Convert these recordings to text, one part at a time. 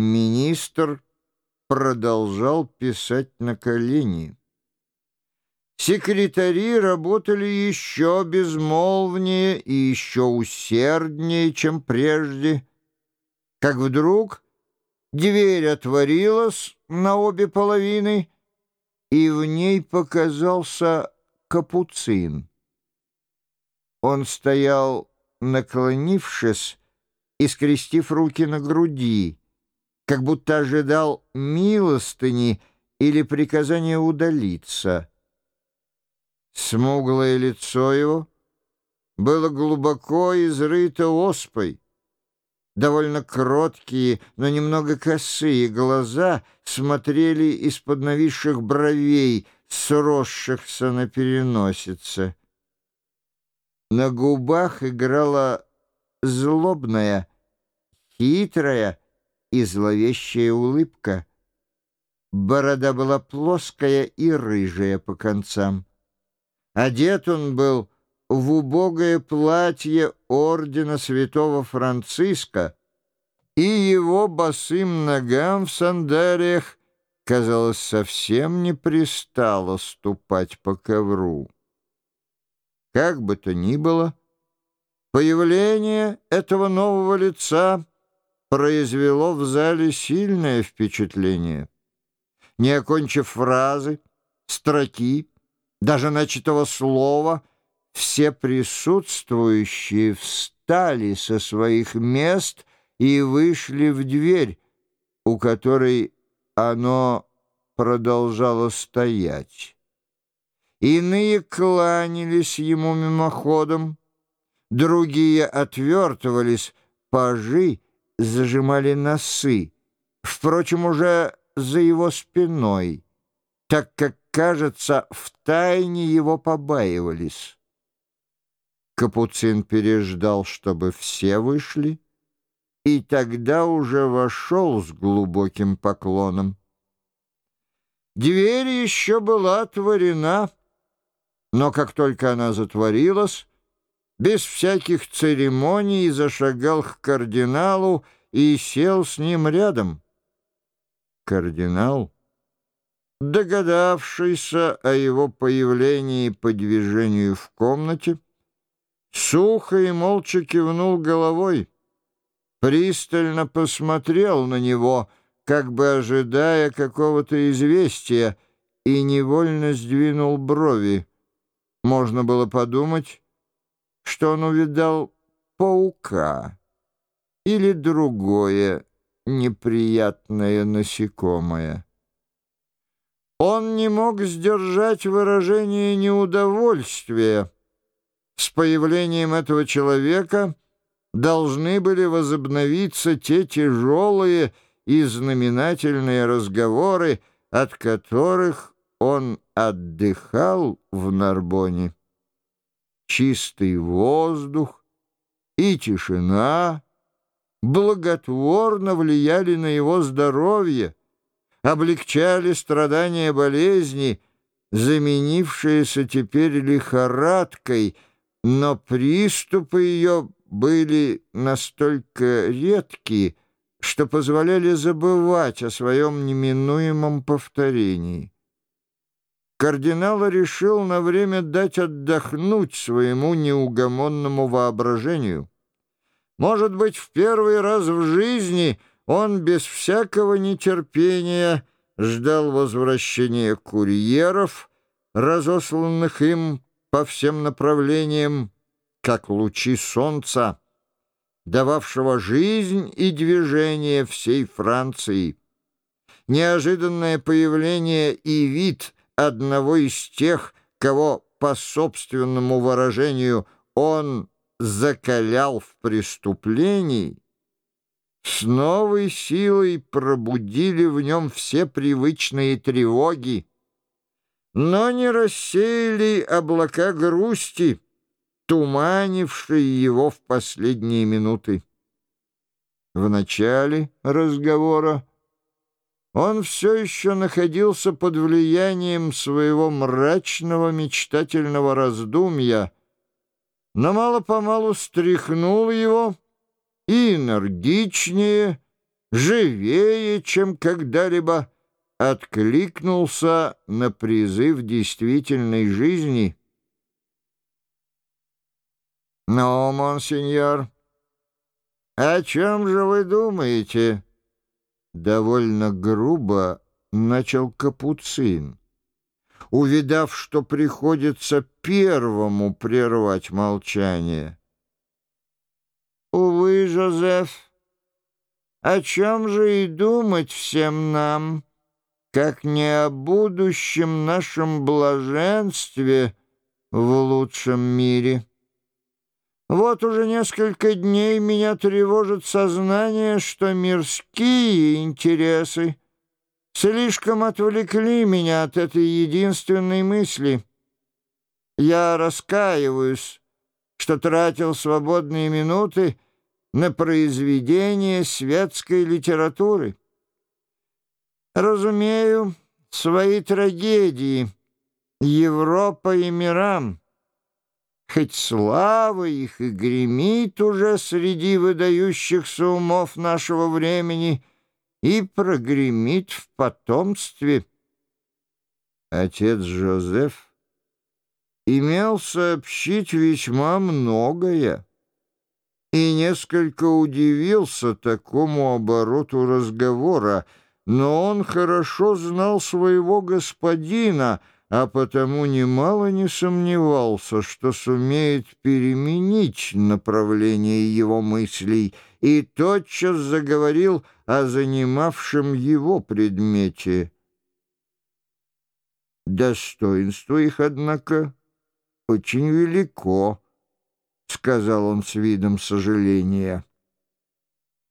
министр продолжал писать на колени. Секретари работали еще безмолвнее и еще усерднее, чем прежде, как вдруг дверь отворилась на обе половины, и в ней показался капуцин. Он стоял, наклонившись и скрестив руки на груди, как будто ожидал милостыни или приказания удалиться. Смуглое лицо его было глубоко изрыто оспой. Довольно кроткие, но немного косые глаза смотрели из-под нависших бровей, сросшихся на переносице. На губах играла злобная, хитрая и зловещая улыбка. Борода была плоская и рыжая по концам. Одет он был в убогое платье ордена святого Франциска, и его босым ногам в сандалиях, казалось, совсем не пристало ступать по ковру. Как бы то ни было, появление этого нового лица произвело в зале сильное впечатление. Не окончив фразы, строки, даже начатого слова, все присутствующие встали со своих мест и вышли в дверь, у которой оно продолжало стоять. Иные кланялись ему мимоходом, другие отвертывались, пажи зажимали носы, впрочем, уже за его спиной, так как, кажется, втайне его побаивались. Капуцин переждал, чтобы все вышли, и тогда уже вошел с глубоким поклоном. Дверь еще была отворена, но как только она затворилась, без всяких церемоний зашагал к кардиналу и сел с ним рядом. Кардинал, догадавшийся о его появлении по движению в комнате, сухо и молча кивнул головой, пристально посмотрел на него, как бы ожидая какого-то известия, и невольно сдвинул брови. Можно было подумать, что он увидал паука или другое неприятное насекомое. Он не мог сдержать выражение неудовольствия. С появлением этого человека должны были возобновиться те тяжелые и знаменательные разговоры, от которых он отдыхал в Нарбоне. Чистый воздух и тишина благотворно влияли на его здоровье, облегчали страдания болезни, заменившиеся теперь лихорадкой, но приступы ее были настолько редкие, что позволяли забывать о своем неминуемом повторении. Кардинал решил на время дать отдохнуть своему неугомонному воображению. Может быть, в первый раз в жизни он без всякого нетерпения ждал возвращения курьеров, разосланных им по всем направлениям, как лучи солнца, дававшего жизнь и движение всей Франции. Неожиданное появление и вид одного из тех, кого, по собственному выражению, он закалял в преступлении, с новой силой пробудили в нем все привычные тревоги, но не рассеяли облака грусти, туманившие его в последние минуты. В начале разговора он все еще находился под влиянием своего мрачного мечтательного раздумья, но мало-помалу стряхнул его и энергичнее, живее, чем когда-либо откликнулся на призыв действительной жизни. «Но, монсеньор, о чем же вы думаете?» Довольно грубо начал Капуцин, увидав, что приходится первому прервать молчание. «Увы, Жозеф, о чем же и думать всем нам, как не о будущем нашем блаженстве в лучшем мире?» Вот уже несколько дней меня тревожит сознание, что мирские интересы слишком отвлекли меня от этой единственной мысли. Я раскаиваюсь, что тратил свободные минуты на произведение светской литературы. Разумею свои трагедии «Европа и мирам», хоть слава их и гремит уже среди выдающихся умов нашего времени и прогремит в потомстве. Отец Жозеф имел сообщить весьма многое и несколько удивился такому обороту разговора, но он хорошо знал своего господина — а потому немало не сомневался, что сумеет переменить направление его мыслей, и тотчас заговорил о занимавшем его предмете. «Достоинство их, однако, очень велико», — сказал он с видом сожаления.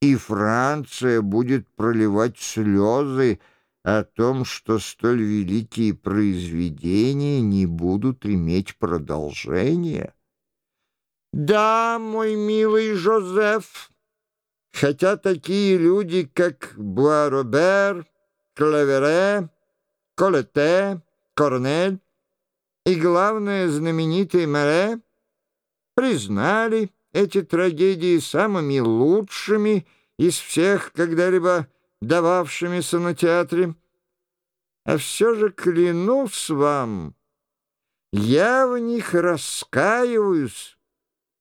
«И Франция будет проливать слезы, о том, что столь великие произведения не будут иметь продолжения? Да, мой милый Жозеф, хотя такие люди, как Буаробер, Клавере, Колете, Корнель и, главное, знаменитый Море признали эти трагедии самыми лучшими из всех когда-либо дававшимися на театре. А все же клянусь вам, я в них раскаиваюсь,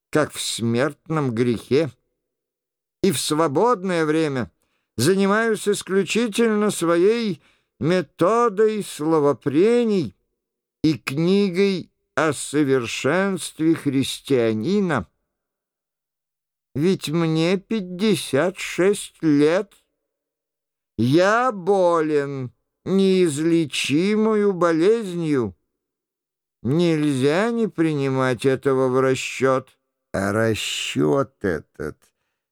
как в смертном грехе, и в свободное время занимаюсь исключительно своей методой словопрений и книгой о совершенстве христианина. Ведь мне пятьдесят шесть лет — я болен неизлечимую болезнью. Нельзя не принимать этого в расчет. А расчет этот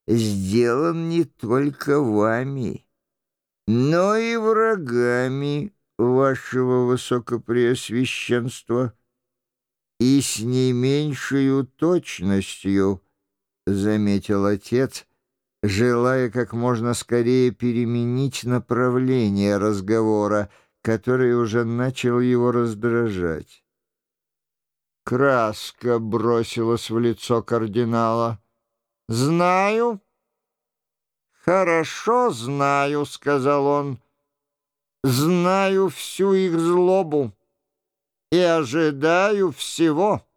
сделан не только вами, но и врагами вашего высокопреосвященства и с не меньшей точностью, — заметил отец, — желая как можно скорее переменить направление разговора, который уже начал его раздражать. Краска бросилась в лицо кардинала. «Знаю». «Хорошо знаю», — сказал он. «Знаю всю их злобу и ожидаю всего.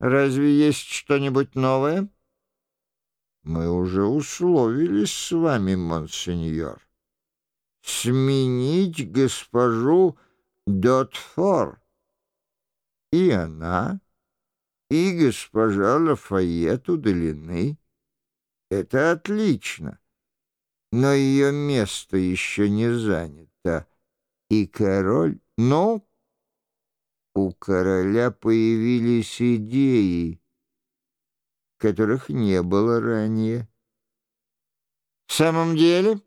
Разве есть что-нибудь новое?» Мы уже условились с вами, монсеньор, сменить госпожу Дотфор. И она, и госпожа Лафайет удалены. Это отлично, но ее место еще не занято. И король... Ну, у короля появились идеи, которых не было ранее. В самом деле,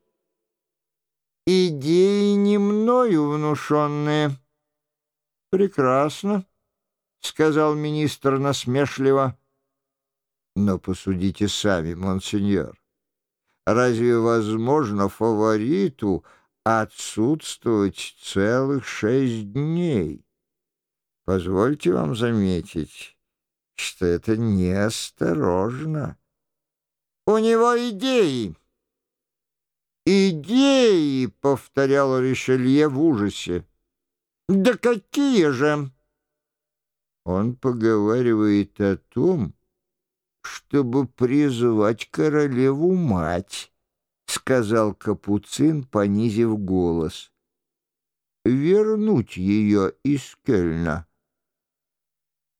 идеи не мною внушенные. Прекрасно, — сказал министр насмешливо. Но посудите сами, монсеньор. Разве возможно фавориту отсутствовать целых шесть дней? Позвольте вам заметить что это неосторожно. У него идеи. идеи!» — повторял Ришелье в ужасе. «Да какие же?» Он поговаривает о том, чтобы призвать королеву-мать, — сказал Капуцин, понизив голос. Вернуть ее из Кельна.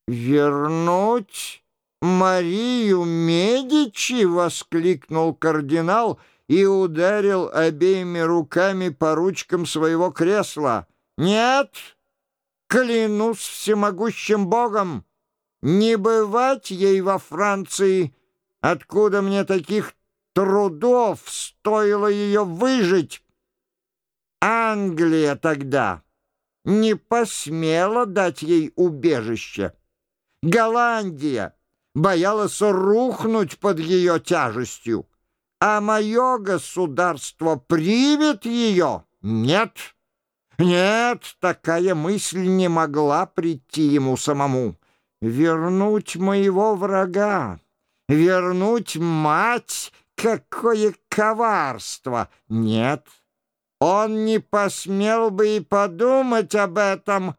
«Вернуть Марию Медичи!» — воскликнул кардинал и ударил обеими руками по ручкам своего кресла. «Нет!» Клянусь всемогущим Богом, не бывать ей во Франции, откуда мне таких трудов стоило ее выжить. Англия тогда не посмела дать ей убежище. Голландия боялась рухнуть под ее тяжестью, а мое государство примет ее? Нет. Нет, такая мысль не могла прийти ему самому. Вернуть моего врага, вернуть мать, какое коварство! Нет, он не посмел бы и подумать об этом.